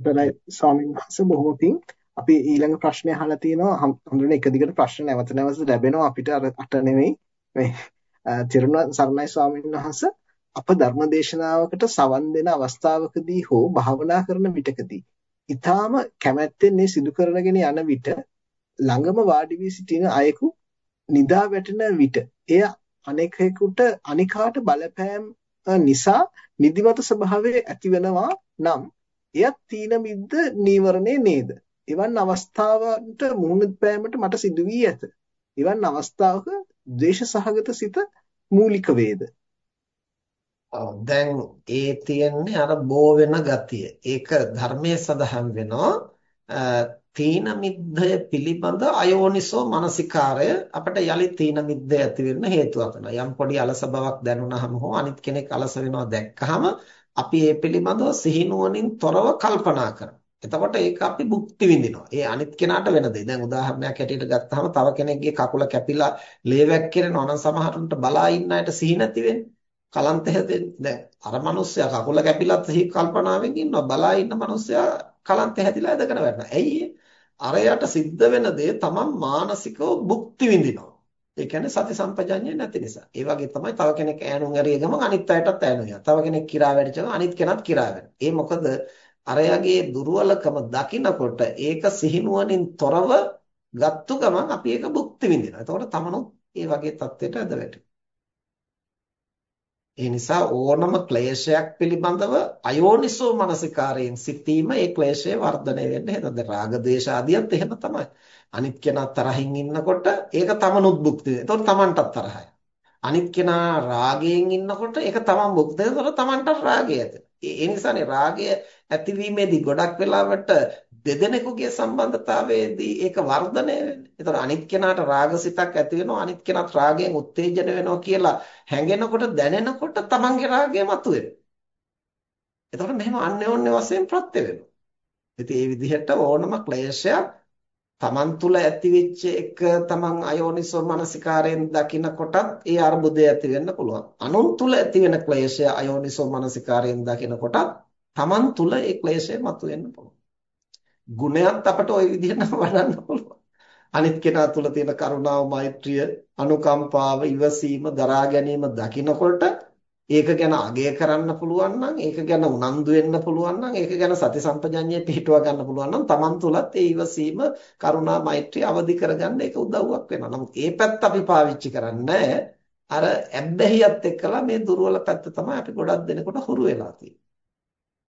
දරයි ස්වාමීන් වහන්සේ බොහොම පිං. අපි ඊළඟ ප්‍රශ්නය අහලා තියෙනවා හඳුනන එක දිගට ප්‍රශ්න නැවත නැවත ලැබෙනවා. අපිට අර අට නෙමෙයි මේ තිරුණ සරණයි ස්වාමීන් වහන්සේ. අප ධර්මදේශනාවකට සවන් දෙන අවස්ථාවකදී හෝ භාවනා කරන විටකදී ඊටාම කැමැත්තෙන් මේ සිදු කරගෙන යන විට ළඟම වාඩි වී සිටින අයෙකු නිදා වැටෙන විට එය අනෙකෙකුට අනිකාට බලපෑම් නිසා නිදිමත ස්වභාවය ඇතිවෙනවා නම් එයත් තීන මිද්ද නීවරණේ නේද? එවන් අවස්ථාවන්ට මුහුණ පෑමට මට සිදු වී ඇත. එවන් අවස්ථාවක ද්වේෂ සහගත සිත මූලික වේද? දැන් ඒ තියෙන්නේ අර බෝ වෙන ගතිය. ඒක ධර්මයේ සඳහන් වෙනවා තීන මිද්දය පිළිබඳ අයෝනිසෝ මනසිකාරය අපිට යලි තීන මිද්දය ඇති වෙන්න හේතුවක් වෙනවා. යම් පොඩි අලස බවක් දැනුණාම හෝ අනිත් කෙනෙක් අලස වෙනවා දැක්කහම අපි ඒ පිළිබඳව සිහිනුවණින් තොරව කල්පනා කරනවා. එතකොට ඒක අපි භුක්ති විඳිනවා. ඒ අනිත් කෙනාට වෙන දේ. දැන් උදාහරණයක් හැටියට ගත්තාම තව කෙනෙක්ගේ කකුල කැපිලා ලේ වැක්කිරෙනවා නම් සමහරුන්ට බලා ඉන්න අයට සිහි නැති වෙන්නේ. කලන්ත හැදෙන්නේ. දැන් අර මිනිස්සයා කකුල කැපිලත් සිහි කල්පනාවෙන් ඉන්නවා. බලා ඉන්න මිනිස්සයා කලන්ත හැදිලා ඇදගෙන වැටෙනවා. ඇයි අරයට සිද්ධ වෙන දේ තමන් මානසිකව භුක්ති විඳිනවා. ඒ කියන්නේ සති සම්පජඤ්ඤය නැති නිසා. ඒ වගේ තමයි තව කෙනෙක් ඈනුම් ඇරිය ගමන් අනිත් අයටත් ඈනුම් යනවා. තව කෙනෙක් කිරා වැඩිච ගමන් අනිත් කෙනත් කිරා වෙනවා. ඒ මොකද අරයාගේ දුර්වලකම දකිනකොට ඒක සිහිනුවණින් තොරව ගත්තු ගමන් අපි ඒක භුක්ති විඳිනවා. එතකොට තමනුත් ඒ වගේ தත්ත්වයට ඇද වැටෙනවා. ඒ නිසා ඕනම ක්ලේශයක් පිළිබඳව අයෝනිසෝ මනසිකාරයෙන් සිටීම ඒ ක්ලේශය වර්ධනය වෙන්න හේතුව. දැන් රාග දේශ ආදියත් එහෙම තමයි. අනිත් කෙනා තරහින් ඉන්නකොට ඒක තමනුත් භුක්ති වෙනවා. එතකොට තමන්ටත් තරහයි. අනිත් කෙනා රාගයෙන් ඉන්නකොට ඒක තමන් භුක්ති වෙනවා. එතකොට තමන්ටත් රාගය ඇති. ඒ නිසානේ රාගය ඇතිවීමේදී ගොඩක් වෙලාවට දෙදෙනෙකුගේ සම්බන්ධතාවයේදී ඒක වර්ධනය වෙන්නේ. ඒතර අනිත් කෙනාට රාගසිතක් ඇති වෙනවා අනිත් කෙනාත් රාගයෙන් උත්තේජන වෙනවා කියලා හැඟෙනකොට දැනෙනකොට තමන්ගේ රාගය මතුවෙනවා. එතකොට මෙහෙම අන්‍යෝන්‍ය වශයෙන් ප්‍රත්‍ය වෙනවා. ඉතින් මේ විදිහට ඕනම ක්ලේශයක් තමන් තුල ඇතිවෙච්ච එක තමන් අයෝනිසෝ මනසිකාරයෙන් දකිනකොටත් ඒ අර්බුදය ඇති වෙන්න පුළුවන්. අනුන් තුල ඇති වෙන ක්ලේශය අයෝනිසෝ මනසිකාරයෙන් දකිනකොටත් තමන් තුල ඒ ක්ලේශය මතුවෙන්න පුළුවන්. ගුණයත් අපට ওই විදිහටම වඩන්න පුළුවන්. අනිත් කෙනා තුල තියෙන කරුණාව, මෛත්‍රිය, අනුකම්පාව, ඉවසීම, දරා ගැනීම දකිනකොට ඒක ගැන අගය කරන්න පුළුවන් නම් ඒක ගැන උනන්දු වෙන්න පුළුවන් නම් ඒක ගැන සති සම්පජඤ්ඤය පිහිටුවා ගන්න පුළුවන් නම් Taman තුලත් ඒ ඉවසීම කරුණා මෛත්‍රිය අවදි කරගන්න ඒක උදව්වක් වෙනවා. නමුත් ඒ පැත්ත අපි පාවිච්චි කරන්නේ අර ඇබ්බැහියත් එක්කලා මේ දුර්වල පැත්ත තමයි අපි ගොඩක් දෙනකොට හුරු වෙලා තියෙන්නේ.